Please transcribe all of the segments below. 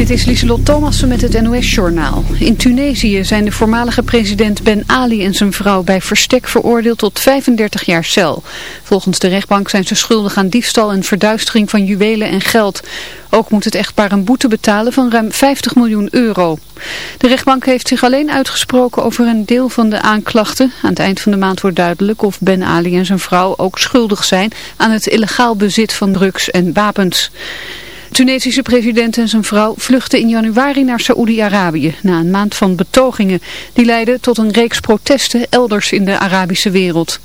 Dit is Lieselot Thomassen met het NOS-journaal. In Tunesië zijn de voormalige president Ben Ali en zijn vrouw bij verstek veroordeeld tot 35 jaar cel. Volgens de rechtbank zijn ze schuldig aan diefstal en verduistering van juwelen en geld. Ook moet het echtpaar een boete betalen van ruim 50 miljoen euro. De rechtbank heeft zich alleen uitgesproken over een deel van de aanklachten. Aan het eind van de maand wordt duidelijk of Ben Ali en zijn vrouw ook schuldig zijn aan het illegaal bezit van drugs en wapens. Tunesische president en zijn vrouw vluchtten in januari naar Saoedi-Arabië na een maand van betogingen. Die leidden tot een reeks protesten elders in de Arabische wereld.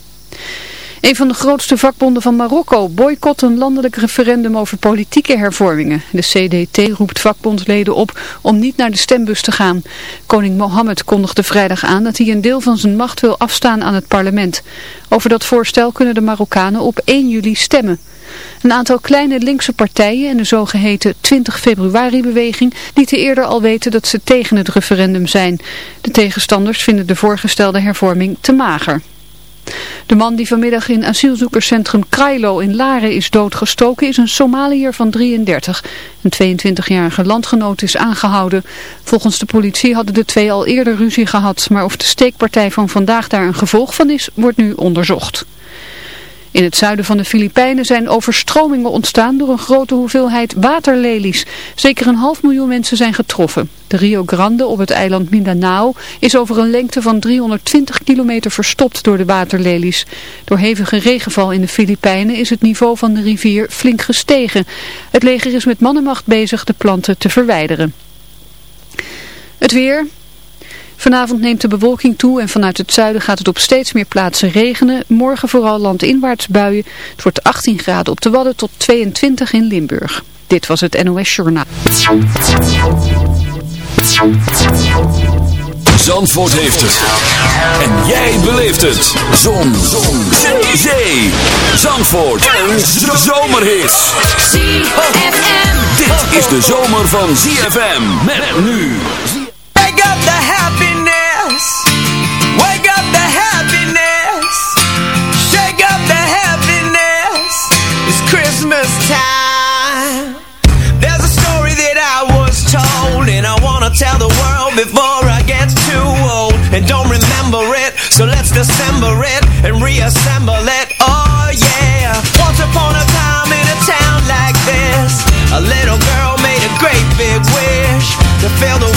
Een van de grootste vakbonden van Marokko boycott een landelijk referendum over politieke hervormingen. De CDT roept vakbondsleden op om niet naar de stembus te gaan. Koning Mohammed kondigde vrijdag aan dat hij een deel van zijn macht wil afstaan aan het parlement. Over dat voorstel kunnen de Marokkanen op 1 juli stemmen. Een aantal kleine linkse partijen en de zogeheten 20 februari-beweging lieten eerder al weten dat ze tegen het referendum zijn. De tegenstanders vinden de voorgestelde hervorming te mager. De man die vanmiddag in asielzoekerscentrum Krailo in Laren is doodgestoken is een Somaliër van 33. Een 22-jarige landgenoot is aangehouden. Volgens de politie hadden de twee al eerder ruzie gehad, maar of de steekpartij van vandaag daar een gevolg van is, wordt nu onderzocht. In het zuiden van de Filipijnen zijn overstromingen ontstaan door een grote hoeveelheid waterlelies. Zeker een half miljoen mensen zijn getroffen. De Rio Grande op het eiland Mindanao is over een lengte van 320 kilometer verstopt door de waterlelies. Door hevige regenval in de Filipijnen is het niveau van de rivier flink gestegen. Het leger is met mannenmacht bezig de planten te verwijderen. Het weer, Vanavond neemt de bewolking toe en vanuit het zuiden gaat het op steeds meer plaatsen regenen. Morgen vooral landinwaarts buien. Het wordt 18 graden op de Wadden tot 22 in Limburg. Dit was het NOS Journaal. Zandvoort heeft het. En jij beleeft het. Zon. Zon. Zee. Zandvoort. Een zomerhit. ZFM. Dit is de zomer van ZFM. Met nu. Christmas time. There's a story that I was told, and I wanna tell the world before I get too old. And don't remember it, so let's dissemble it and reassemble it. Oh yeah. Once upon a time in a town like this, a little girl made a great big wish to fill the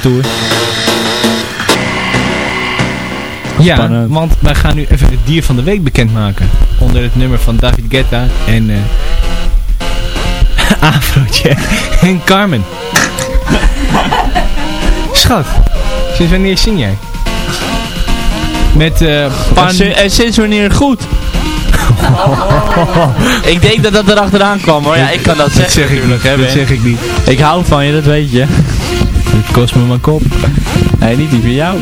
Tour. Ja, want wij gaan nu even het dier van de week bekendmaken. Onder het nummer van David Guetta en Afrojack en Carmen. Schat, sinds wanneer zing jij? Met eh pan... En, si- en sinds wanneer goed? ik denk dat dat er achteraan kwam hoor. Ja, ik kan dat dat zeggen zeg ik niet, hè, dat zeg ik niet. Ik hou van je, dat weet je. Het kost me mijn kop. Nee, niet die van jou.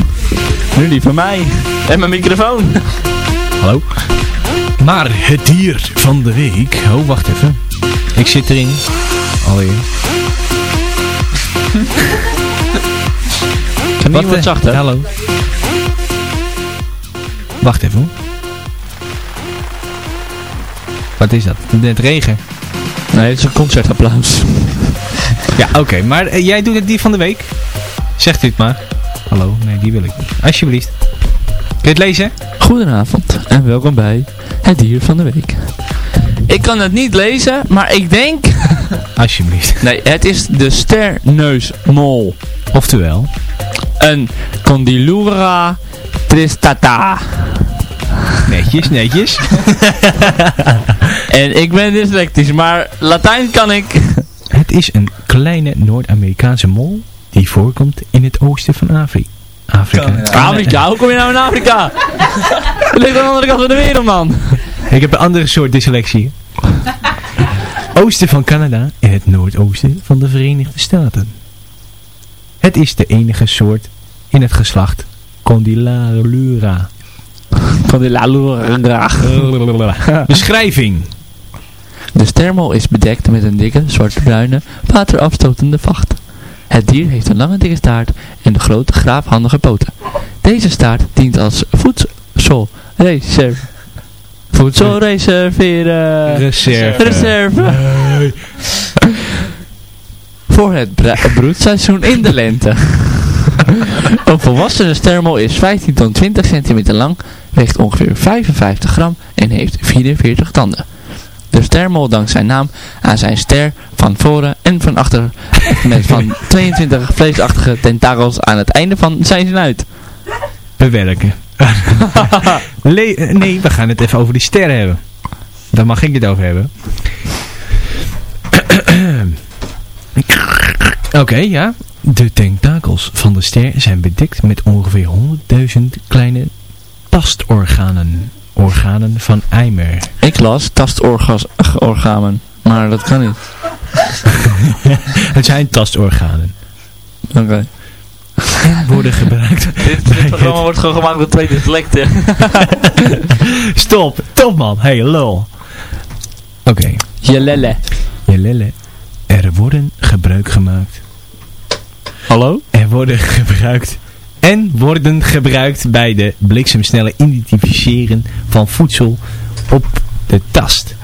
Nu die van mij. En mijn microfoon. Hallo? Maar het dier van de week... Oh, wacht even. Ik zit erin. Alweer. Kan niet wat eh, zachter? Hallo. Wacht even. Wat is dat? Net regen. Nee, het is een concertapplaus. Ja, oké. maar eh, jij doet het dier van de week. Zegt u het maar. Hallo? Nee, die wil ik niet. Alsjeblieft. Kun je het lezen? Goedenavond en welkom bij het dier van de week. Ik kan het niet lezen, maar ik denk... Alsjeblieft. Nee, het is de sterneusmol. Oftewel. Een Condylura tristata. Netjes, netjes. En ik ben dyslectisch, maar Latijn kan ik. Het is een kleine Noord-Amerikaanse mol die voorkomt in het oosten van Afri Afrika. Afrika, hoe kom je nou in Afrika? Het ligt aan de andere kant van de wereld, man. Ik heb een andere soort dyslexie. Oosten van Canada en het noordoosten van de Verenigde Staten. Het is de enige soort in het geslacht Condylura. Condylura. Beschrijving. De stermol is bedekt met een dikke, zwarte-bruine, waterafstotende vacht. Het dier heeft een lange dikke staart en grote, graafhandige poten. Deze staart dient als voedselreservoir Voedsel reserveren. Reserve. Reserve. Voor het broedseizoen in de lente. Een volwassene stermel is 15 tot 20 centimeter lang, weegt ongeveer 55 gram en heeft 44 tanden. De stermel dankt zijn naam aan zijn ster van voren en van achter met van 22 vleesachtige tentakels aan het einde van zijn snuit. Bewerken. Nee, we gaan het even over die sterren hebben. Daar mag ik het over hebben. Oké, ja. De tentakels van de ster zijn bedekt met ongeveer 100.000 kleine tastorganen. Organen van Eimer. Ik las tastorgamen, maar dat kan niet. Het zijn tastorganen. Oké. Worden gebruikt. Dit, dit programma wordt gewoon gemaakt door twee dyslecten. Stop, top man. Hey, lul. Oké. Jelelle. Jelelle. Er worden gebruik gemaakt. Hallo? Er worden gebruikt. En worden gebruikt bij de bliksemsnelle identificeren van voedsel op de tast.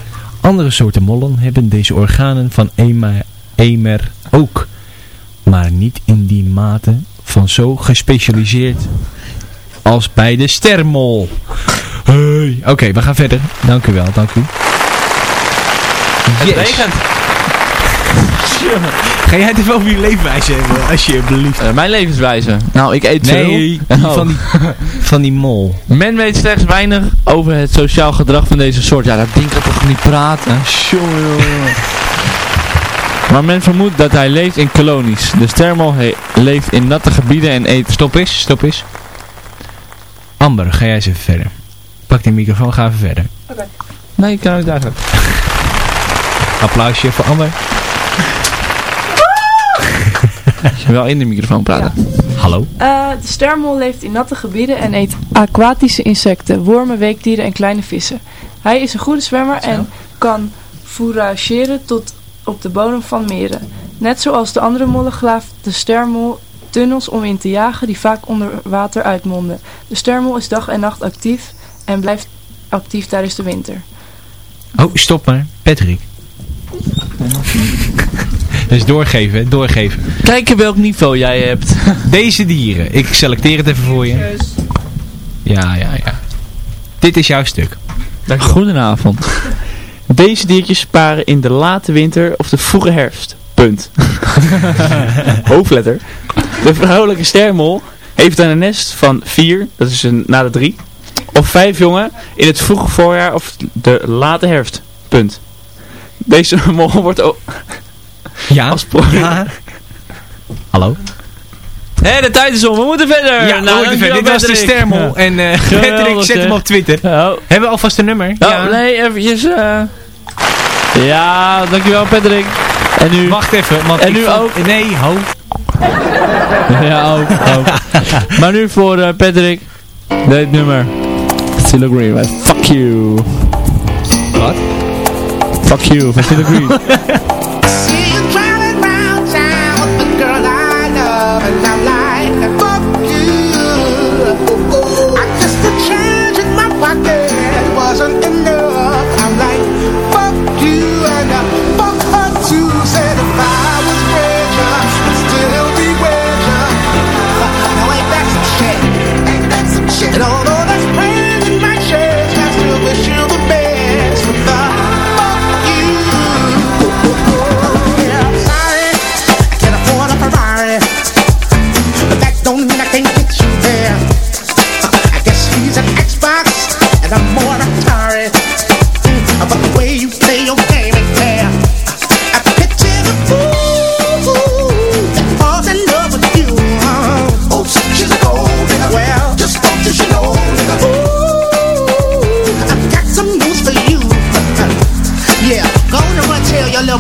Andere soorten mollen hebben deze organen van Ema- Emer ook. Maar niet in die mate van zo gespecialiseerd als bij de stermol. Hey. Oké, we gaan verder. Dank u wel, dank u. Het Yes. regent. Ga jij het even over je leefwijze hebben, alsjeblieft? Eh, mijn levenswijze. Nou, ik eet Nee, veel. Oh. van, die, van die mol. Men weet slechts weinig over het sociaal gedrag van deze soort. Ja, dat ding kan toch niet praten? Jongen. Maar men vermoedt dat hij leeft in kolonies. De stermel he- leeft in natte gebieden en eet... Stop eens, stop eens. Amber, ga jij eens even verder. Pak die microfoon, ga even verder. Nee, ik kan niet eigenlijk. Applausje voor Amber. Wel in de microfoon praten. Hallo. Eh, de stermol leeft in natte gebieden en eet aquatische insecten, wormen, weekdieren en kleine vissen. Hij is een goede zwemmer en kan fourageren tot op de bodem van meren. Net zoals de andere mollen graaft de stermol tunnels om in te jagen die vaak onder water uitmonden. De stermol is dag en nacht actief en blijft actief tijdens de winter. Oh, stop maar. Patrick. Dus doorgeven, hè, doorgeven. Kijken welk niveau jij hebt. Deze dieren. Ik selecteer het even voor je. Ja, ja, ja. Dit is jouw stuk. Goedenavond. Deze diertjes sparen in de late winter of de vroege herfst. Punt. Hoofdletter. De vrouwelijke stermol heeft dan een nest van vier, dat is een, na de drie, of vijf jongen in het vroege voorjaar of de late herfst. Punt. Deze mol wordt ook... Ja. Als ja. Hallo. Hé, de tijd is om. We moeten verder. Ja, nou, dankjewel, Dit was de stermol. En eh Patrick, zet hem op Twitter. Oh, Hebben we alvast een nummer? oh nee, eventjes. eh Ja, dankjewel Patrick. En nu... Wacht even. Want En nu vond- ook. Nee, ho. Ja, ook. ook. maar nu voor eh, Patrick. Dit nummer. Still agree, fuck you. Wat? Fuck you, Still agree.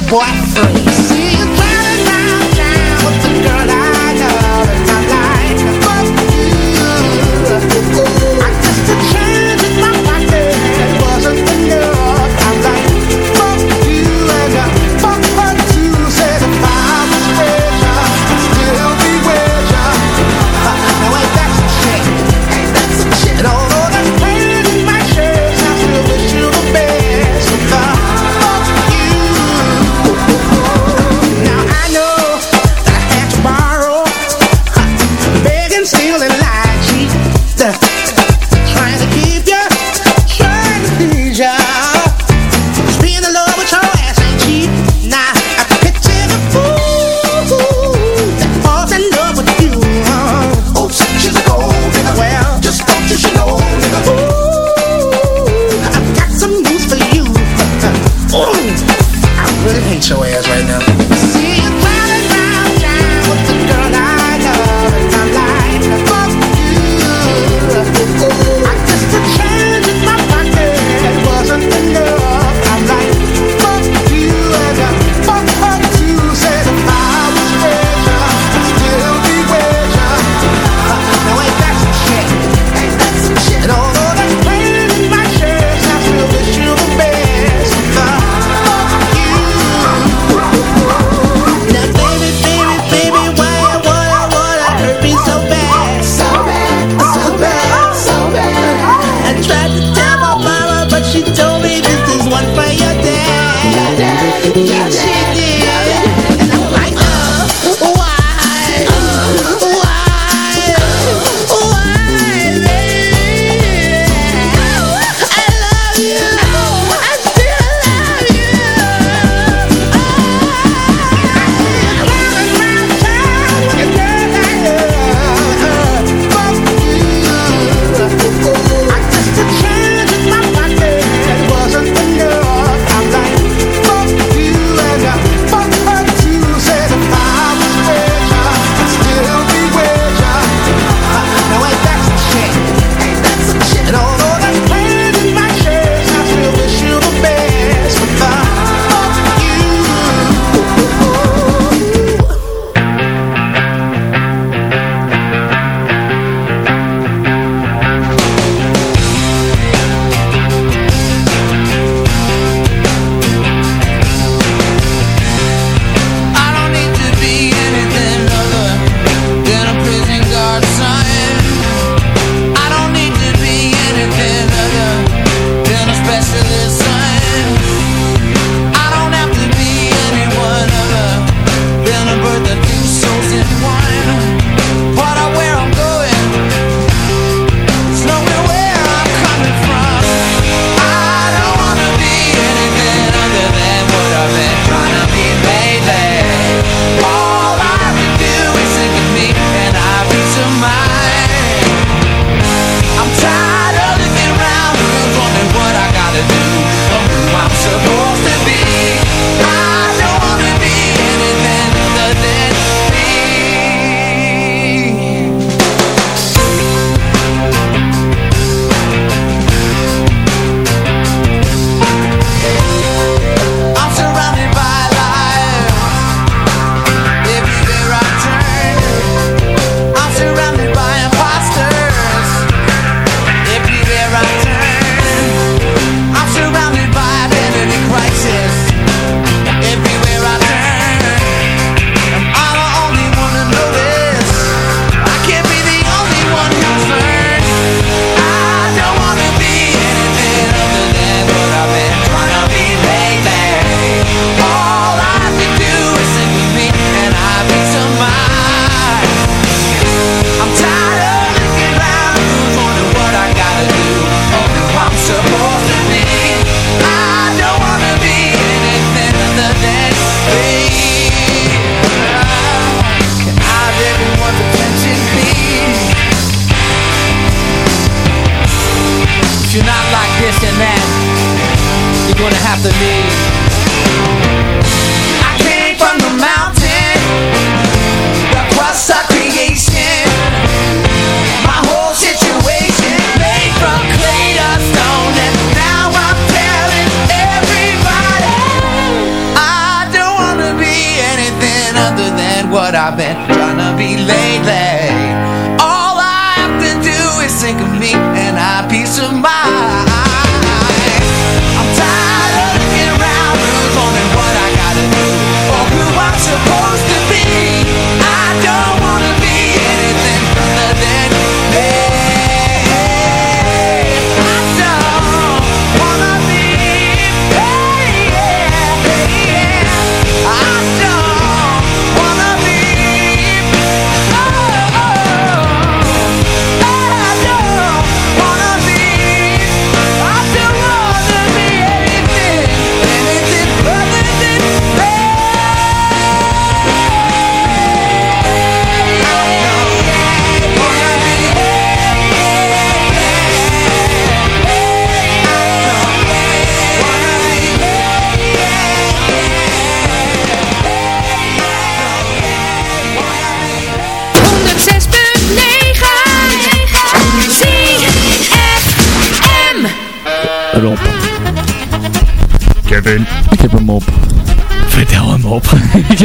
boy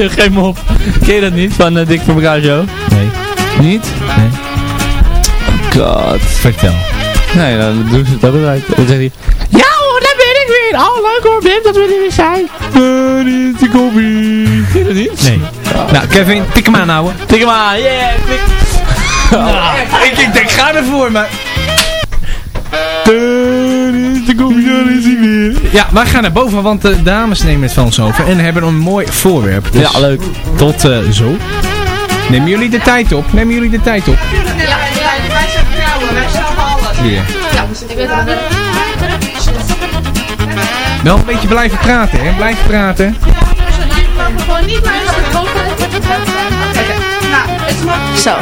heb geen mop. Ken je dat niet van uh, elkaar zo? Nee, Niet? nee. God. Vertel. Nee, dan doen ze het ook uit. Dan zegt hij... Ja hoor, daar ben ik weer. Oh leuk hoor, Bim, dat we er weer zijn. Daar is de koffie. Ken je dat niet? Nee. Nou, Kevin, tik hem aan, ouwe. Tik hem aan, yeah. Tik. Nou, ik, ik denk, ga ervoor, maar... De daar is hij weer. Ja, wij gaan naar boven, want de dames nemen het van ons over en hebben een mooi voorwerp. Dus Ja, leuk. Tot eh, zo. Nemen jullie de tijd op? Nemen jullie de tijd op? Ja, ja, wij zijn vrouwen, wij snappen alles. Hier. Ja, ik weet het Wel een beetje blijven praten, hè? Blijven praten. Gewoon niet meer naar. Nou, het is maar... Zo.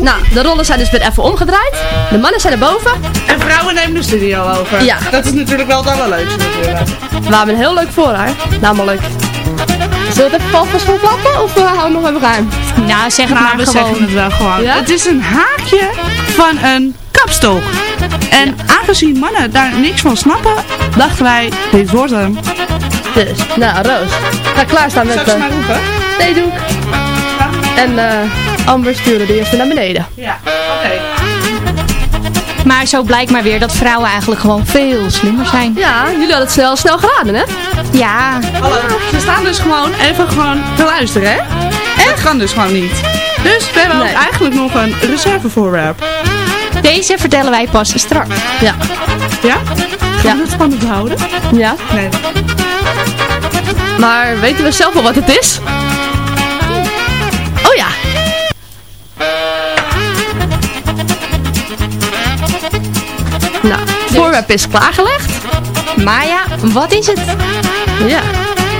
Nou, de rollen zijn dus weer even omgedraaid. De mannen zijn erboven. En vrouwen nemen de studio over. Ja. Dat is natuurlijk wel het allerleukste natuurlijk. We hebben een heel leuk voorraad. Namelijk. Zullen we het even vast vol klappen of uh, houden we nog even ruim? Nou, zeg het maar we gewoon. zeggen het wel gewoon. Ja? Het is een haakje van een kapstok. En aangezien mannen daar niks van snappen, dachten wij, dit wordt hem. Dus, nou Roos. Ga klaarstaan met Zal ik ze maar de roepen? theedoek. En eh Amber sturen de eerste naar beneden. Ja, oké. Maar zo blijkt maar weer dat vrouwen eigenlijk gewoon veel slimmer zijn. Ja, jullie hadden het snel, snel geraden hè? Ja, Hallo. Ze staan dus gewoon even gewoon te luisteren, hè? Dat kan dus gewoon niet. Dus we hebben Nee. eigenlijk nog een reservevoorwerp. deze vertellen wij pas straks. Ja. Ja? Gaan we het spannend houden? Ja. Nee. Maar weten we zelf wel wat het is? Nou, het voorwerp is klaargelegd. Maar ja, wat is het? Ja.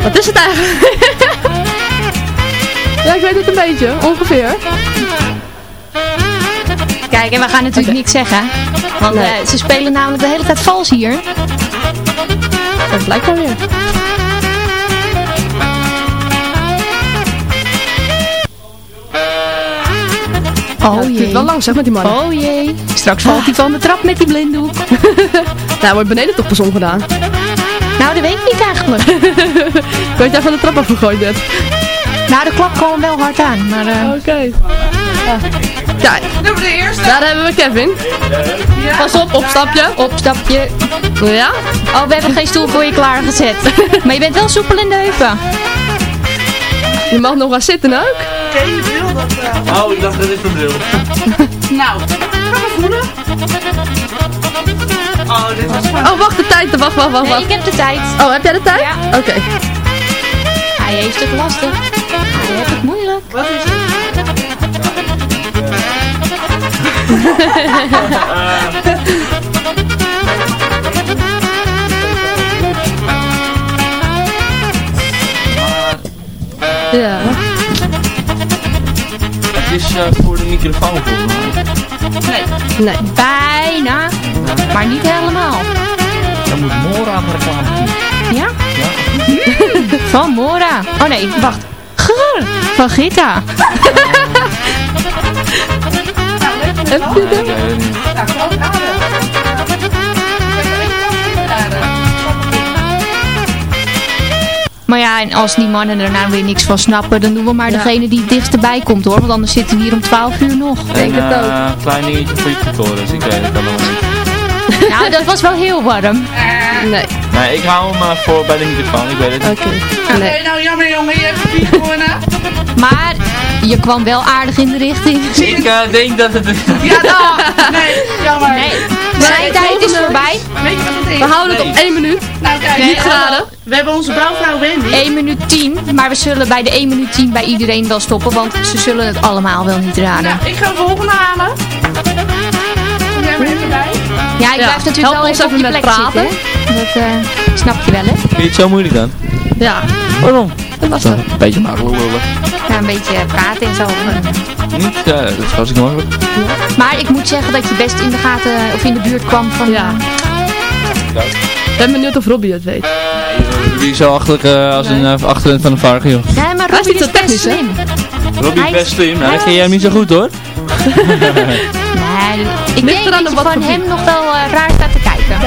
Wat is het eigenlijk? ja, ik weet het een beetje. Ongeveer. Kijk, en we gaan natuurlijk Oké. niks zeggen. Want Nee. eh, ze spelen namelijk de hele tijd vals hier. Dat blijkt wel weer. Oh het duurt jee. wel lang zeg met die mannen. Oh jee. Straks valt hij van de trap met die blinddoek. Nou, wordt beneden toch pas omgedaan. Nou, dat weet ik niet eigenlijk. Ik weet jij van de trap afgegooid bent. Nou, de klap kwam wel hard aan. Maar eh, Oké. We de eerste? daar hebben we Kevin. Pas op, opstapje. opstapje. Ja? Oh, we hebben geen stoel voor je klaargezet. maar je bent wel soepel in de heupen. Je mag nog gaan zitten ook. Oké, je wil dat wel. Oh, ik dacht dat is een bril. Nou, gaan we voelen? Oh, dit was spannend. Oh, wacht, de tijd. Wacht, wacht, wacht, Nee, wacht. ik heb de tijd. Oh, heb jij de tijd? Ja. Oké. Hij heeft het lastig. Hij heeft het moeilijk. Wat is het? Ja. Het is eh, voor de microfoon volgens mij. Nee. Bijna. Maar niet helemaal. Dan moet Mora de reclame doen. Ja? Van Mora. Oh nee, wacht. Grrr, Van Gita. Heb je dat? Maar ja, en als die mannen er nou weer niks van snappen, dan doen we maar Ja. degene die het dichtst erbij komt hoor. Want anders zitten we hier om 12 uur nog. Denk Een het ook. eh, klein dingetje voor je clitoris, ik weet het allemaal niet. Nou, dat was wel heel warm. Nee, Nee, ik hou hem eh, voor bij de microfoon, ik weet het oké. niet. Nee. nou jammer jongen, je hebt gewonnen. Maar je kwam wel aardig in de richting. Ik eh, denk dat het... Ja, nou, nee, jammer. Nee, zijn tijd is voorbij. Weet je wat het is? We houden het op één minuut. Nou kijk, Niet geraden. We hebben onze brouwvrouw Wendy. 1 minuut 10, maar we zullen bij de 1 minuut 10 bij iedereen wel stoppen, want ze zullen het allemaal wel niet raden. Nou, ik ga de volgende halen. Kom jij maar even bij. Ja, ik Ja, blijf natuurlijk help wel ons even op je met plek praten. zitten. Dat eh, snap je wel, hè? Vind je het zo moeilijk dan? Ja, Waarom? dat was een beetje makkelijk lullen. Ja, een beetje praten en zo. Niet? Ja, dat is hartstikke makkelijk. Maar ik moet zeggen dat je best in de gaten of in de buurt kwam van... Ja. Ik ben benieuwd of Robbie het weet. Is zo achterlijk eh, als een uh, achterin van een varken, joh. Nee, maar Hij is is technisch, hè? slim. Robbie Hij is best slim. Nou, hij dat ken jij hem niet zo goed, hoor. Nee, ik denk dat op je van hem nog wel eh, raar staat te kijken.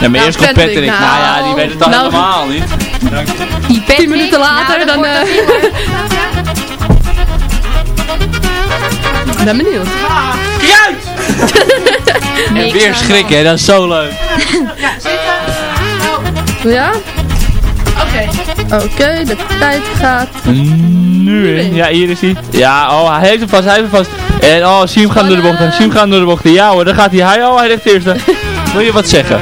Ja, maar Nou, eerst komt Patrick, Patrick. Nou, nou. ja, die weet het dan Nou. helemaal niet. Die Patrick, Tien minuten later, nou, dat dan... eh, wat Ik ben benieuwd. En niks weer aan de schrikken, hè. Dat is zo leuk. Ja, zitten. Ja? Oké. De tijd gaat. Nu in. Ja, hier is hij. Ja, oh, hij heeft hem vast, hij heeft hem vast. En oh, zie hem gaan door de bochten, zie hem gaan door de bochten. Ja hoor, daar gaat hij. Hij, oh, hij ligt eerste. Wil je wat zeggen?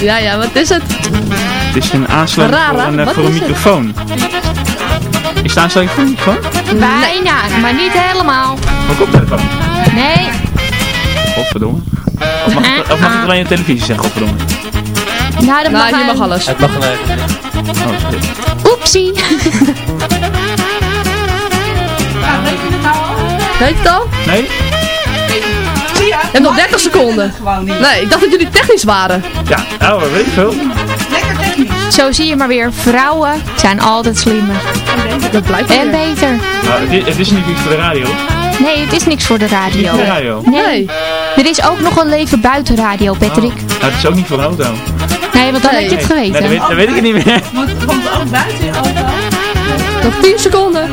Ja, ja, wat is het? Het is een aansluiting voor een, eh, wat voor een is het? microfoon. Is het aansluiting voor een microfoon? Bijna, maar niet helemaal. Voor een koptelefoon? Nee, Godverdomme. Of mag, het, of mag het alleen op televisie zijn, godverdomme? Nou dat Nou, mag hier mag alles. Het mag gelijk. Oh. Oepsie. Weet je het nou al? Weet je het al? Nee? Zie je? Je hebt nog 30 seconden. Gewoon niet. Nee, ik dacht dat jullie technisch waren. Ja, nou, weet ik veel. Lekker technisch. Zo zie je maar weer, vrouwen zijn altijd slimmer. Dat blijkt En beter. Nou, het, is, het is niet iets voor de radio. Nee, het is niks voor de Niet radio. voor de radio. Nee. Nee. Er is ook nog een leven buiten radio, Patrick. Nou, het is ook niet voor de auto. Nee, want dan Nee. heb je het Nee, dat geweten. weet, dat weet ik het niet meer. Want komt er ook buiten je auto? Nog 10 seconden.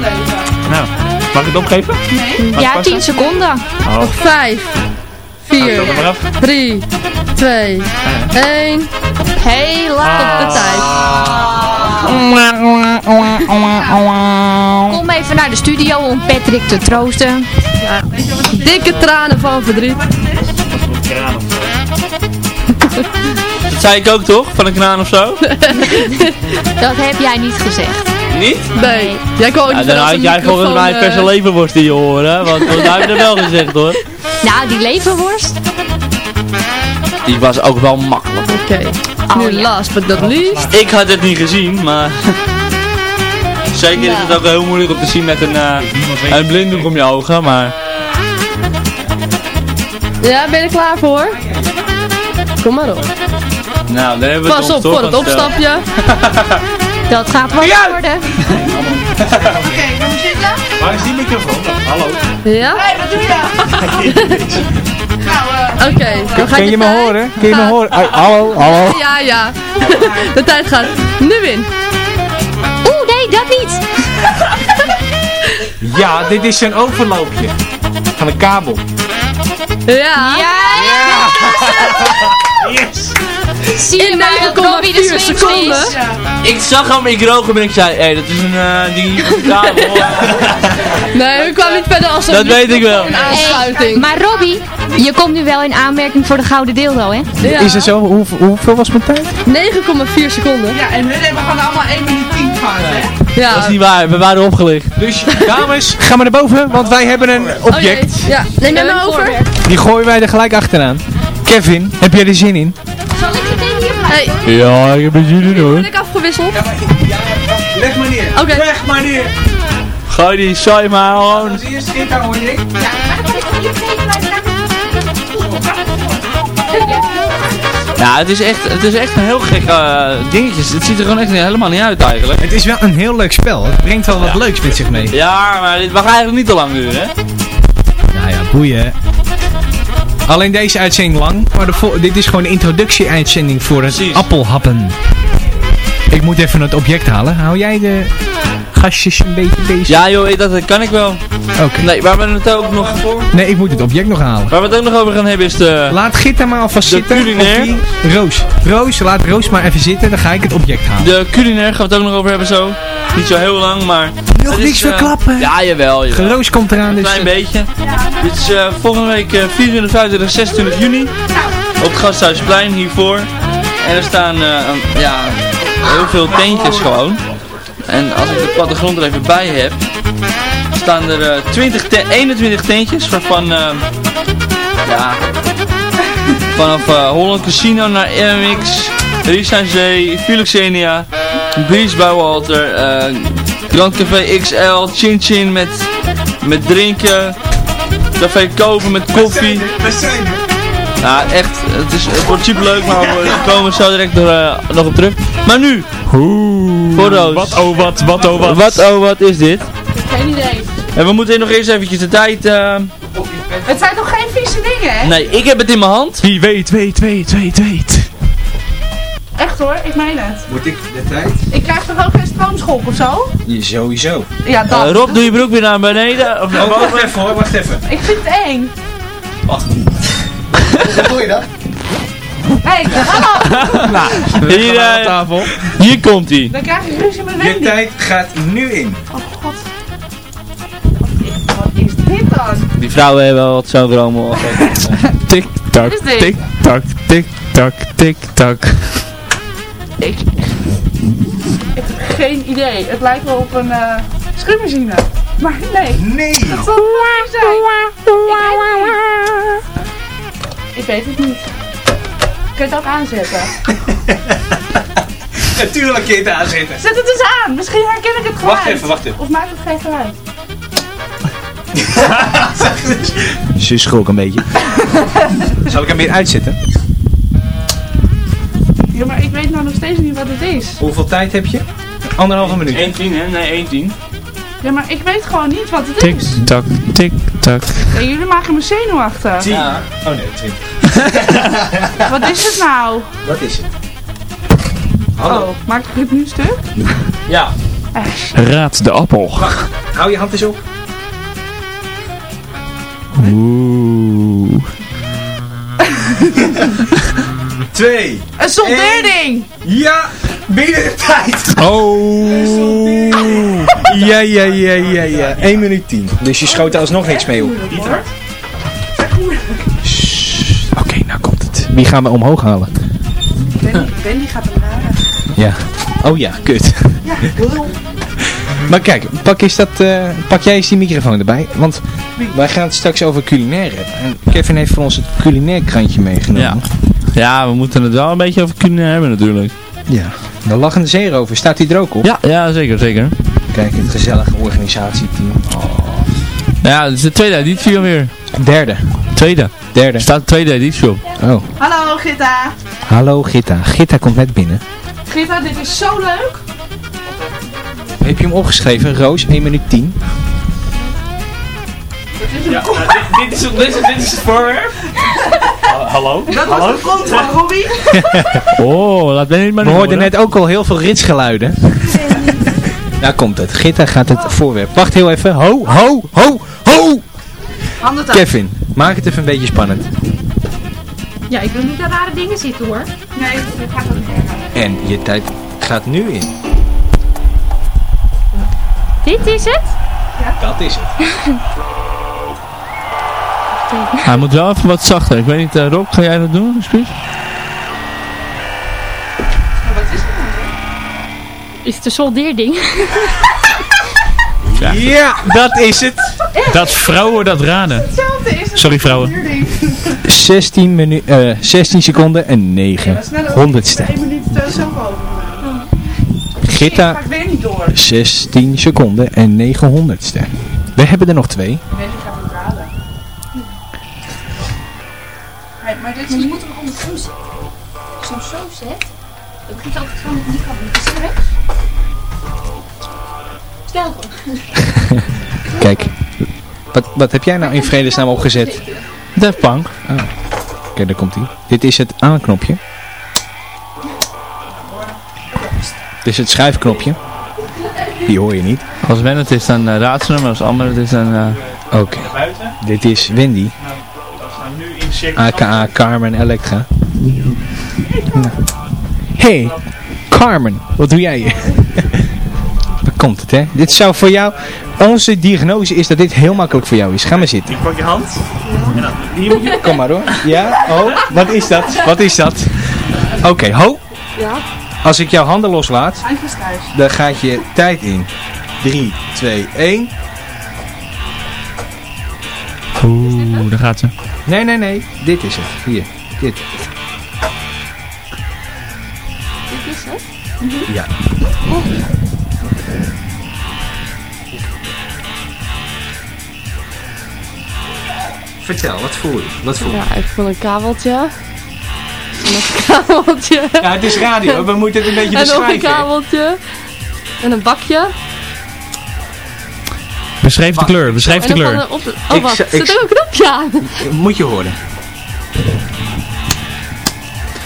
Nou, mag ik het opgeven? Nee. Ja, het 10 passen? seconden. Oh, Nog 5, nou, 4, tot er maar af. 3, 2, 1. Heel laat Op de tijd. Kom even naar de studio om Patrick te troosten. Dikke tranen van verdriet. Zo. Dat zei ik ook toch? Van een kraan of zo? Dat heb jij niet gezegd. Niet? Nee. Jij kwam ook Ja, niet dan had jij volgens mij verse eh, levenworst die je horen. Want mij heb je dat wel gezegd hoor. Nou, die leverworst. Die was ook wel makkelijk. Oké. Oh, Nu ja. last but not least. Ik had het niet gezien, maar... Zeker is het ook heel moeilijk om te zien met een, eh, een blinddoek om je ogen, maar... Ja, ben je er klaar voor? Kom maar op. Nou, dan hebben we Pas het op voor het eh, opstapje. Dat gaat wel worden. Oké, kom zitten. Waar is die microfoon? Hallo. Ja? Hé, wat doe je? nou, eh, Oké. Kun je me tijd horen? Kun je me horen? Hallo, hallo. Ja, ja. De tijd gaat nu in. Oeh, nee, dat niet. Ja, dit is een overloopje. Van een kabel. Ja. Ja, Yes! Zie je In maar dat Robbie de 9,4 slimste seconden. is. Ik zag hem, ik rook hem en ik zei, hé, hey, dat is een uh, van de kabel. Nee, we kwamen niet verder als een Dat weet ik wel. Maar Robbie, je komt nu wel in aanmerking voor de gouden dildo, hè? Ja. Is het zo? Hoe, hoeveel was mijn tijd? 9,4 seconden. ja, en hun hebben gewoon allemaal 1 minuut 10 gehad, hè? Ja. Dat is niet waar, we waren opgelicht. Dus dames, ga maar naar boven, want wij hebben een Oh, object. Ja, neem hem maar over. Die gooien wij er gelijk achteraan. Kevin, heb jij er zin in? Hey, Ja, ik heb er zin in hoor. ben ik afgewisseld? Leg maar neer. Oké. Leg maar neer. Gooi die saai maar gewoon. Dat is eerst kind aan hoor ik. Ja, het is echt, het is echt een heel gek eh, dingetje. Het ziet er gewoon echt helemaal niet uit eigenlijk. Het is wel een heel leuk spel. Het brengt wel wat leuks met zich mee. Ja, maar dit mag eigenlijk niet te lang duren, hè? Nou ja, boeien. Alleen deze uitzending lang, maar de dit is gewoon de introductie-uitzending voor het Precies. appelhappen. Ik moet even het object halen. Hou jij de gastjes een beetje bezig? Ja joh, dat kan ik wel. Oké. Nee, waar we het ook nog voor... Nee, ik moet het object nog halen. Waar we het ook nog over gaan hebben is de... Laat Gitta maar alvast De zitten. culinair. Die Roos. Roos, laat Roos maar even zitten. Dan ga ik het object halen. De culinair gaan we het ook nog over hebben zo. Niet zo heel lang, maar... Nog niks eh, verklappen. Ja, jawel, jawel. Roos komt eraan. Een Dus klein beetje. Dit is eh, volgende week eh, 24, 25, 26 juni. Op het Gasthuisplein hiervoor. En er staan eh, ja, heel veel tentjes gewoon. En als ik de plattegrond er even bij heb, staan er eh, 20 te 21 tentjes waarvan ja, vanaf Holland Casino naar MX, Ries aan Zee, Philoxenia, Breeze bij Walter, eh, Grand Café XL, Chin Chin met, met drinken, Café Kopen met koffie. Ja, echt, het, is, het wordt super leuk, maar we komen zo direct er, eh, nog op terug. Maar nu, voor Roos. Wat oh wat, wat oh wat. Wat, oh, wat is dit? Geen idee. En we moeten nog eerst eventjes de tijd... eh, Het zijn toch geen vieze dingen, hè? Nee, ik heb het in mijn hand. Wie weet, weet, weet, weet, weet. Echt hoor, ik meen het. Moet ik de tijd? Ik krijg toch ook geen stroomschok of zo? Sowieso. Ja, Eh, dat. Rob, doe je broek weer naar beneden. Of, Oh, wacht even hoor, wacht even. Ik vind het eng. Wat doe je dan? Nee, ik hallo. hier, eh, tafel. hier komt hij. Dan krijg ik ruzie met Je Wendy. tijd gaat nu in. Oh god. Wat is dit dan? Die vrouwen hebben wel wat zo'n rommel. Tik, tak, Wat is Ik, heb geen idee. Het lijkt wel op een eh schuimmachine. Maar nee. Nee! Dat zal waar zijn. Ik weet het niet. Ik weet het niet. Kun je het ook aanzetten? Natuurlijk kun je het aanzetten. Zet het eens aan. Misschien herken ik het geluid. Wacht even, wacht even. Of maakt het geen geluid? Ze schrok een beetje. Zal ik hem weer uitzetten? Weet nou nog steeds niet wat het is. Hoeveel tijd heb je? Anderhalve minuut. 1-10 hè? Nee, 1-10. Ja, maar ik weet gewoon niet wat het Tik, is. tak, tik, tak. Ja, jullie maken me zenuwachtig. Ja. Oh nee, 20. Wat is het nou? Wat is het? Oh, maak ik het nu stuk? Ja. Raad de appel. Hou je hand eens op. Oeh. Twee. Een soldeerding! Ja, binnen de tijd. Oh. Ja, ja, ja, ja, ja. 1 minuut 10. Dus je schoot er alsnog niks mee op. Sst, Oké, nou komt het. Wie gaan we omhoog halen? Wendy, Wendy gaat hem halen. Ja. Oh ja, kut. Ja, lul. Maar kijk, pak, eens dat, eh, pak jij eens die microfoon erbij. Want wij gaan het straks over culinair hebben. En Kevin heeft voor ons het culinair krantje meegenomen. Ja. Ja, we moeten het wel een beetje over culinair hebben natuurlijk. ja. De Lachende Zeerover, staat die er ook op? Ja, ja zeker, zeker. Kijk, het gezellige organisatieteam. Ja, het is de tweede editie alweer. Derde. Tweede. Derde. Er staat de tweede editie op. Oh. Hallo Gitta. Hallo Gitta. Gitta komt net binnen. Gitta, dit is zo leuk. Heb je hem opgeschreven? Roos, 1 minuut 10. Dit is een Ja, dit, dit, is, dit, is, dit is het voorwerp. Hallo? Dat was de van Robbie. Oh, laat me niet maar We hoorden net ook al heel veel ritsgeluiden. Daar komt het. Gitta gaat het voorwerp. Wacht heel even. Ho, ho, ho, ho! Handen. Kevin, maak het even een beetje spannend. Ja, ik wil niet aan rare dingen zitten hoor. Nee, dat gaat ook niet. En je tijd gaat nu in. Dit is het? Dat is het. Hij moet wel even wat zachter. Ik weet niet, eh, Rob, ga jij dat doen? Excuus? Is het een soldeerding? Ja, dat is het. Dat vrouwen dat raden. Hetzelfde is het. Sorry vrouwen. Huurding. 16, minu eh 16 seconden en 9 Ja, sneller. honderdste. 1 minuut uh, zelf over. Gitta, Ga ik weer niet door. 16 seconden en 9 honderdste. We hebben er nog twee. Hey, maar dit is... moeten we ondertussen. zo'n saus hebt, dan begint altijd gewoon met die kant. Is het rechts? Stel Kijk, wat, wat heb jij nou in vredesnaam opgezet? Daft Punk. Oh. Oké, daar komt hij. Dit is het aanknopje. Dit is het schuifknopje. Die hoor je niet. Als Wen het is, dan uh, maar als Amber het is, dan... eh, Oké. Dit is Wendy. AKA Carmen Electra. Hey, Carmen, wat doe jij hier? Daar komt het, hè? Dit zou voor jou... Onze diagnose is dat dit heel makkelijk voor jou is. Ga maar zitten. Ik pak je hand. En dan hier moet je... Kom maar hoor. Ja? Oh, wat is dat? Wat is dat? Oké, ho. Ja. Als ik jouw handen loslaat, dan gaat je tijd in. 3, 2, 1. Oeh, daar gaat ze. Nee, nee, nee. Dit is het. Hier. Dit. Dit is het? Ja. Vertel, wat voel je? Wat voel je? Ja, ik voel een kabeltje. Een kabeltje. Ja, het is radio. We moeten het een beetje En nog een beschrijven. kabeltje. En een bakje. Beschrijf de kleur, beschrijf de dan kleur. op... Oh, wacht. zou- Zit er ook een knopje aan? Moet je horen.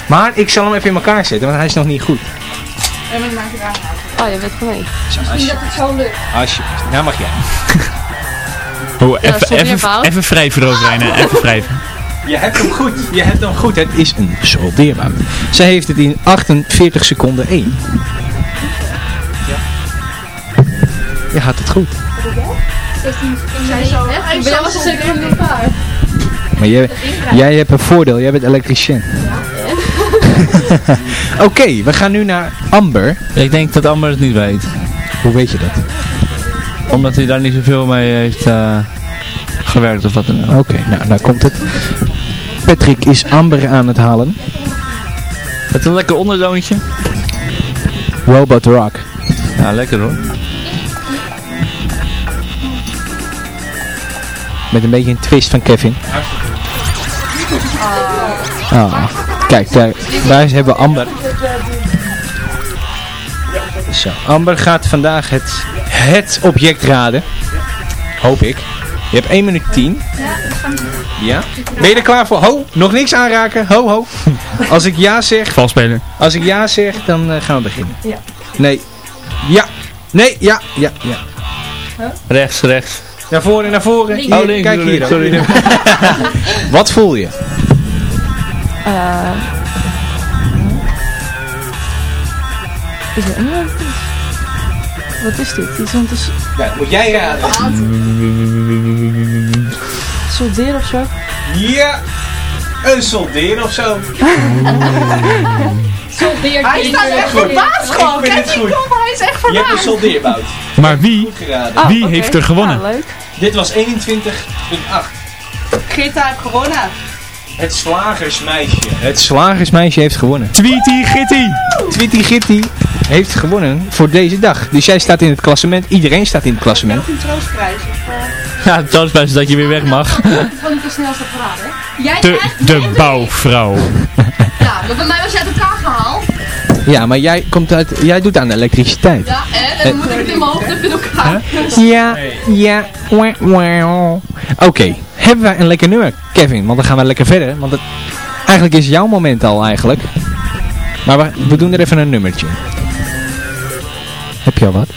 Maar ik zal hem even in elkaar zetten, want hij is nog niet goed. En ik maak het aan. Oh, je bent gemeen. Misschien als je, dat het zo lukt. alsjeblieft. Nou mag jij. Oh, even, even, even wrijven eroverheen, hè. even wrijven. Je hebt hem goed. Je hebt hem goed. Het is een soldeerbout. Zij heeft het in 48 seconden 1. Je had het goed. Zo. Jou was het zeker in elkaar. Maar jij, jij hebt een voordeel. Jij bent elektricien. Oké, we gaan nu naar Amber. Ik denk dat Amber het niet weet. Hoe weet je dat? Omdat hij daar niet zoveel mee heeft eh, gewerkt of wat dan ook. Oké, nou, daar komt het. Patrick is Amber aan het halen. Het is een lekker onderloontje. Robot Rock. Ja, lekker hoor. Met een beetje een twist van Kevin. Ah, kijk, daar, daar hebben we Amber. Zo, Amber gaat vandaag het, het object raden. Hoop ik. Je hebt 1 minuut 10. Ja? Ben je er klaar voor? Ho, nog niks aanraken. Ho, ho. Als ik ja zeg, Valspeler. als ik ja zeg, dan eh, gaan we beginnen. Ja. Nee. Ja. Nee, ja, ja, ja. Rechts, rechts. Naar voren, naar voren. Hier, Oh, links, kijk hier. sorry. Wat voel je? Eh. Is er een Wat is dit? Iets om te s- Ja, moet jij raden. solderen of zo? Ja. Een soldeer of zo. Soldeer Hij staat echt verbaasd gewoon. Kijk die hij is echt Je hebt een verbaasd. soldeerbout. Maar wie. Oh, wie heeft er gewonnen? Ja, leuk. Dit was 21.8. Gita heeft gewonnen. Het slagersmeisje. Het slagersmeisje heeft gewonnen. Tweety Gitty. Twitty Gitty heeft gewonnen voor deze dag. Dus jij staat in het klassement. Iedereen staat in het klassement. Een troostprijs. Of, eh, Ja, het is dat je weer weg mag. Het is wel niet de snelste geraden, hè? Jij De, de bouwvrouw. Ja, maar bij mij was jij uit elkaar gehaald. Ja, maar jij, komt uit, jij doet aan de elektriciteit. Ja, en? En dan moet ik het in mijn hoofd even in elkaar. Ja, ja. Oké, hebben wij een lekker nummer, Kevin? Want dan gaan we lekker verder. Want het, eigenlijk is jouw moment al eigenlijk. Maar we, we doen er even een nummertje. Heb je al wat?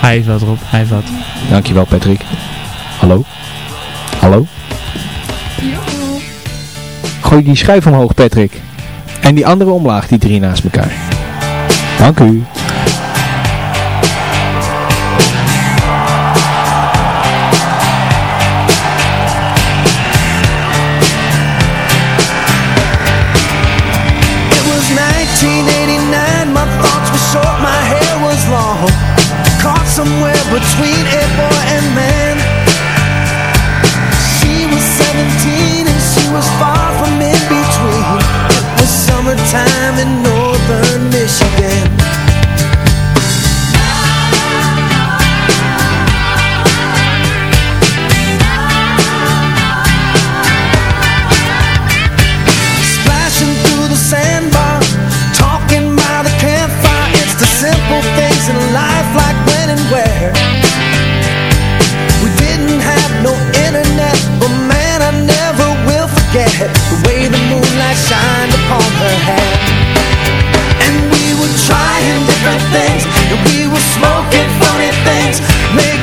Hij heeft wat erop, hij heeft wat. Dankjewel Patrick. Hallo? Hallo? Gooi die schuif omhoog Patrick. En die andere omlaag, die drie naast elkaar. Dank u. It make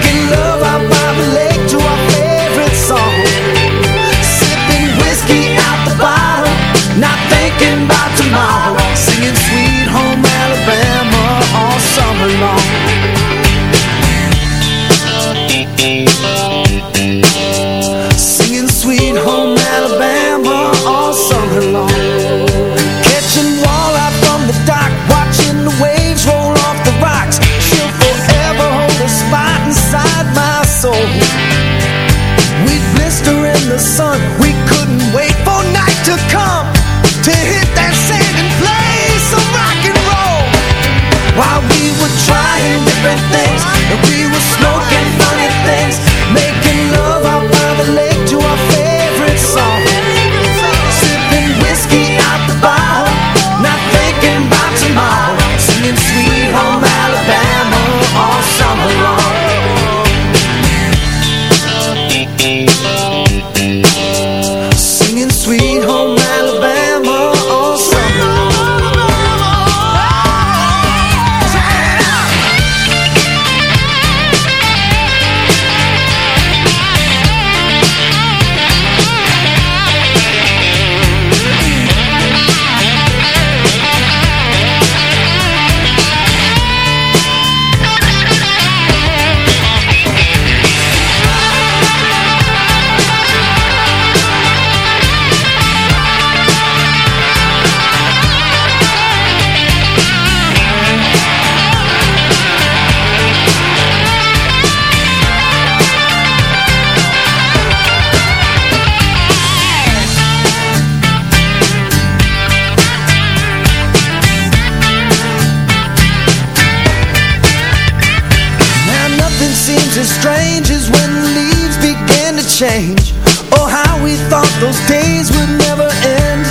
as strange as when the leaves begin to change. Oh, how we thought those days would never end.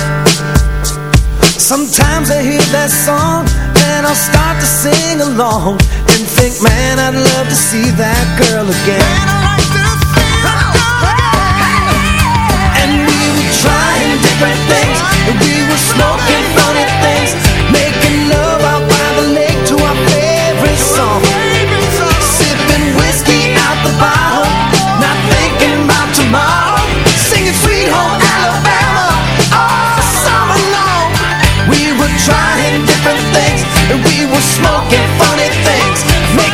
Sometimes I hear that song and I'll start to sing along And think, man, I'd love to see that girl again. And we were trying different things. And we were smoking funny things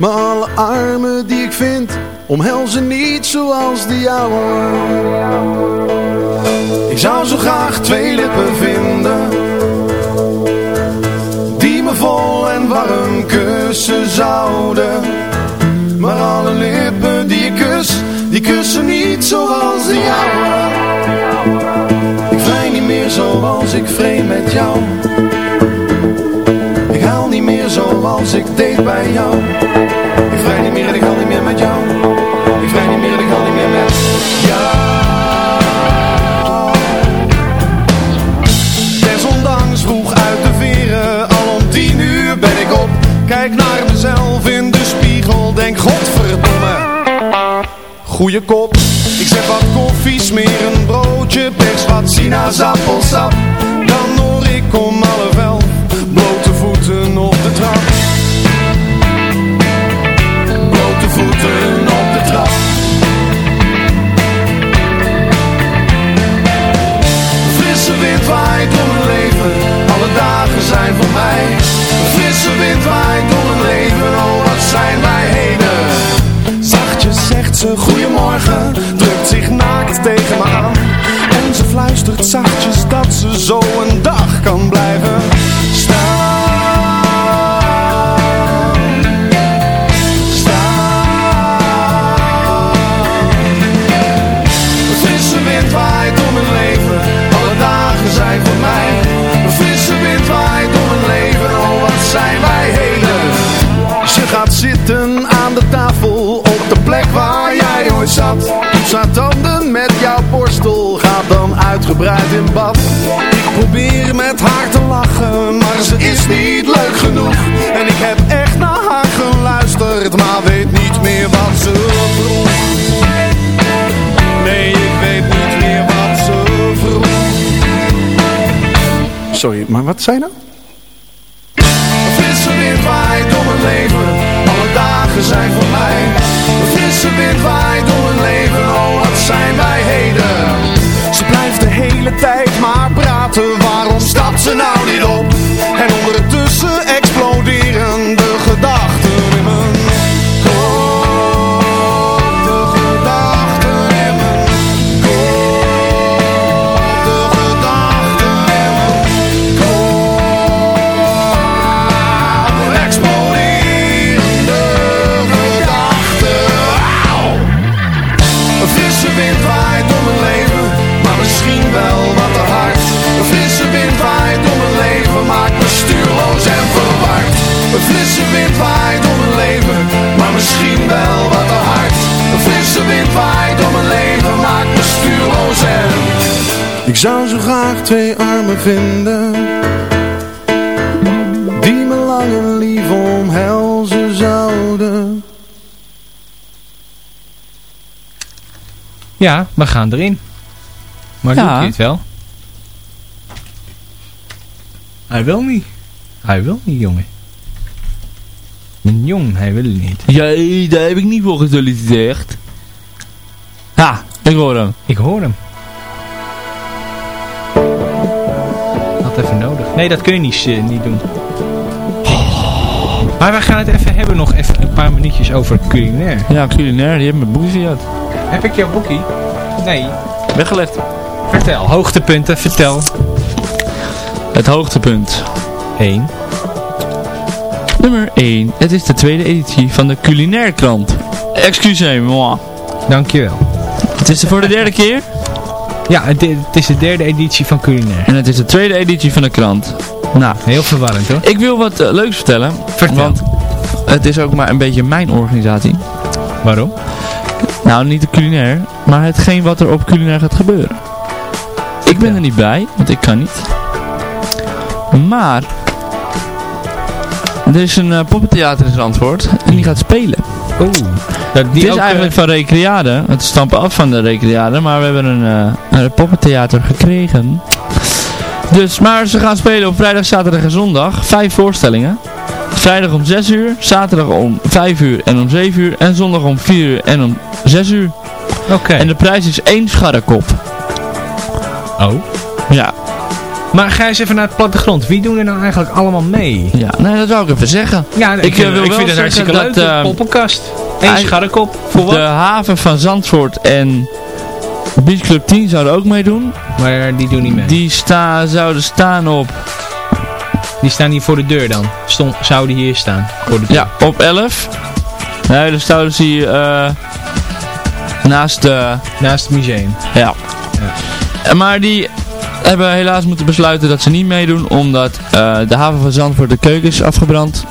Maar alle armen die ik vind Omhelzen niet zoals de jouwe Ik zou zo graag twee lippen vinden Die me vol en warm kussen zouden. Maar alle lippen die ik kus Die kussen niet zoals de jouwe Ik vrij niet meer zoals ik vreemd met jou Ik haal niet meer zoals ik deed bij jou. Ik vrij niet meer en ik haal niet meer met jou Goeie kop. Ik zet wat koffie, smeer een broodje Pers wat sinaasappelsap Dan hoor ik om half elf Blote voeten op de trap. Blote voeten op de trap. Frisse wind waait door mijn leven Alle dagen zijn voor mij Frisse wind waait door mijn leven Oh zijn wij morgen drukt zich naakt tegen me aan. En ze fluistert zachtjes dat ze zo een dag zat. Dan tanden met jouw borstel Gaat dan uitgebreid in bad. Ik probeer met haar te lachen Maar ze is niet leuk genoeg. En ik heb echt naar haar geluisterd Maar weet niet meer wat ze vroeg. Nee, ik weet niet meer wat ze vroeg. Sorry, maar wat zei nou? Ik zou zo graag twee armen vinden, die me lang en lief omhelzen zouden. Ja, we gaan erin. Maar Ja. doet hij het wel? Hij wil niet. Hij wil niet, jongen. Een jong, hij wil niet. Jee, daar heb ik niet voor gesolliciteerd. Ha, ik hoor hem. Ik hoor hem. Even nodig. Nee, dat kun je niet, eh, niet doen. Maar we gaan het even hebben nog even een paar minuutjes over culinair. Ja, culinair, die heeft mijn boekje gehad. Heb ik jouw boekie? Nee. Weggelegd. Vertel. Hoogtepunten, vertel. Het hoogtepunt. 1. Nummer 1. Het is de tweede editie van de Culinair Krant. Excuseer moi. Dankjewel. Het is voor de derde keer. Ja, het, het is de derde editie van culinair. En het is de tweede editie van de krant. Nou, Heel verwarrend hoor. ik wil wat eh, leuks vertellen. Vertel. Want het is ook maar een beetje mijn organisatie. Waarom? Nou, niet de culinair, maar hetgeen wat er op culinair gaat gebeuren. Ik ben er niet bij, want ik kan niet. Maar, er is een eh, poppentheater in Zandvoort en die gaat spelen. Oeh. Dat die het is ook, eh, eigenlijk van Recreade, het stampen af van de Recreade, maar we hebben een, eh, een poppentheater gekregen. Dus, maar ze gaan spelen op vrijdag, zaterdag en zondag. Vijf voorstellingen. Vrijdag om 6 uur, zaterdag om 5 uur en om 7 uur en zondag om 4 uur en om 6 uur. Oké. En de prijs is één scharrekop. Oh. Ja, Maar ga eens even naar het plattegrond. Wie doen er nou eigenlijk allemaal mee? ja, nee, dat zou ik even zeggen. Ja, ik, Ik, eh, wil ik wel vind het hartstikke leuk. dat, de eh, poppenkast. Eén scharrekop. Voor wat? De haven van Zandvoort en Beach Club 10 zouden ook meedoen. Maar die doen niet mee. Die, Die sta, zouden staan op, staan hier voor de deur dan. Stond, zouden hier staan. Voor de deur. ja, op 11. Nee, dan zouden ze hier eh, naast de... Naast het museum. Ja. Eh, Maar die hebben helaas moeten besluiten dat ze niet meedoen, omdat eh, de haven van Zandvoort de keuken is afgebrand.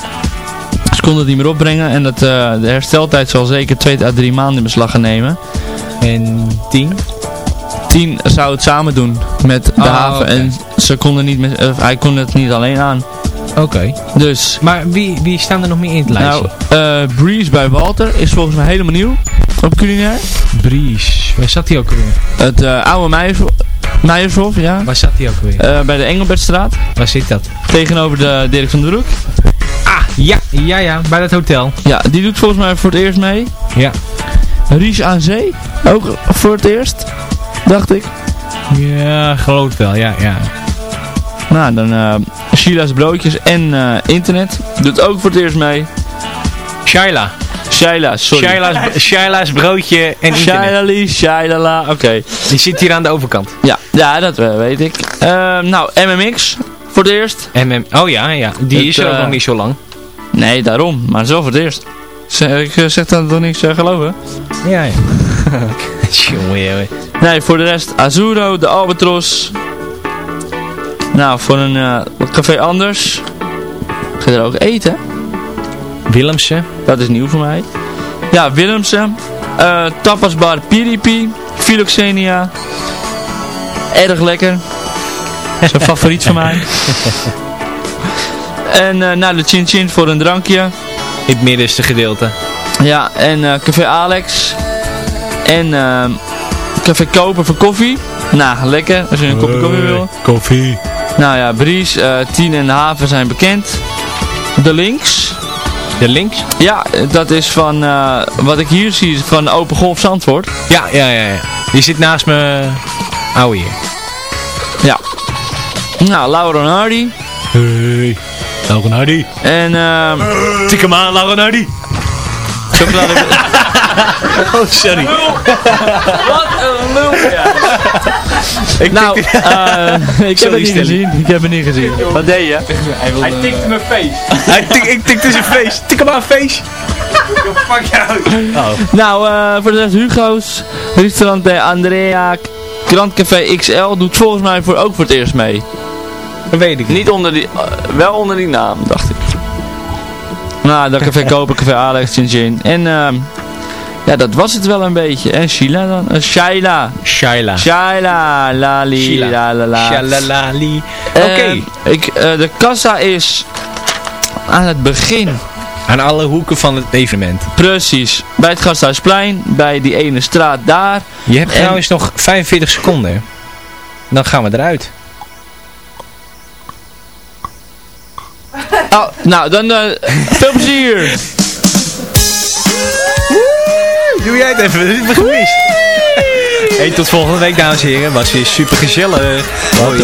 Ze konden het niet meer opbrengen en dat, eh, de hersteltijd zal zeker 2 à 3 maanden in beslag gaan nemen. En tien. 10 zou het samen doen met de Oh, haven en ze konden niet met, eh, hij kon het niet alleen aan. Oké. Dus, Maar wie, wie staan er nog meer in het lijstje? nou, Breeze bij Walter is volgens mij helemaal nieuw op culinair. Bries. Waar zat hij ook alweer? Het oude Meijershof, Meijershof ja. Waar zat hij ook alweer? Eh, bij de Engelbertstraat, Waar zit dat? tegenover de Dirk van der Broek. Ah, ja, ja, ja. Bij dat hotel. Ja, die doet volgens mij voor het eerst mee. Ja. Ries aan Zee, ook voor het eerst, dacht ik. Ja, geloof wel. Ja, ja. Nou, dan eh Sheila's Broodjes en eh, Internet doet ook voor het eerst mee. Shaila. Shaila, sorry. Shaila's, Shaila's broodje en. Shailali, Shailala, oké. Die zit hier aan de overkant. Ja, ja, dat eh, weet ik. Ehm, nou, MMX voor het eerst. MM. Oh ja, ja. Die Het, is er ook eh, nog niet zo lang. Nee, daarom, maar zo voor het eerst. Zeg, ik eh, zeg dan toch niks eh, geloven? Ja, ja. Jongen. Nee, voor de rest Azuro, de Albatros. Nou, voor een café anders. Ga je er ook eten? Willemsen. Dat is nieuw voor mij. Ja, Willemsen. eh tapasbar Piripi. Philoxenia. Erg lekker. Dat is een favoriet van mij. En eh nou, de Chin Chin voor een drankje. In het middenste gedeelte. Ja, en eh, Café Alex. En ehm Café Koper voor koffie. Nou, lekker. Als je een kopje koffie wil. Koffie. Nou ja, Bries, eh Tien en Haven zijn bekend. De links. De links? Ja, dat is van, eh, wat ik hier zie, van Open Golf Zandvoort. Ja, ja, ja. ja. Die zit naast me ouwe hier. Ja. Nou, Laura Hardy. Hey. Laura Hardy. En, ehm Tik hem aan, Laura Hardy. Chocolade... Oh, sorry. Wat een lul. Ik Nou, eh, ik heb het niet gezien. Ik heb het niet gezien. Wat deed je? Hij tikte mijn face. Hij tik, ik tikte zijn feest. Tik hem aan, feest. Fuck jou. Oh. Nou, eh, voor de rest Hugo's, restaurant de Andrea, Grand Café XL doet volgens mij voor, ook voor het eerst mee. Dat weet ik niet. Niet onder die, eh, wel onder die naam, dacht ik. Nou, dan Café Koper, Café Alex, Chin Chin. En ehm, ja, dat was het wel een beetje. En Sheila dan? Uh, Shaila. Shaila. Shaila, lali, Sheila. la la la. Shalalali. Oké. Ehm, ik, eh, de kassa is aan het begin. Aan alle hoeken van het evenement. Precies. Bij het Gasthuisplein, bij die ene straat daar. Je hebt En- trouwens nog 45 seconden. Dan gaan we eruit. Oh, nou, dan eh, veel plezier. Doe jij het even, dit is gemist. Hey, tot volgende week dames en heren. Was weer super gezellig. Hoi.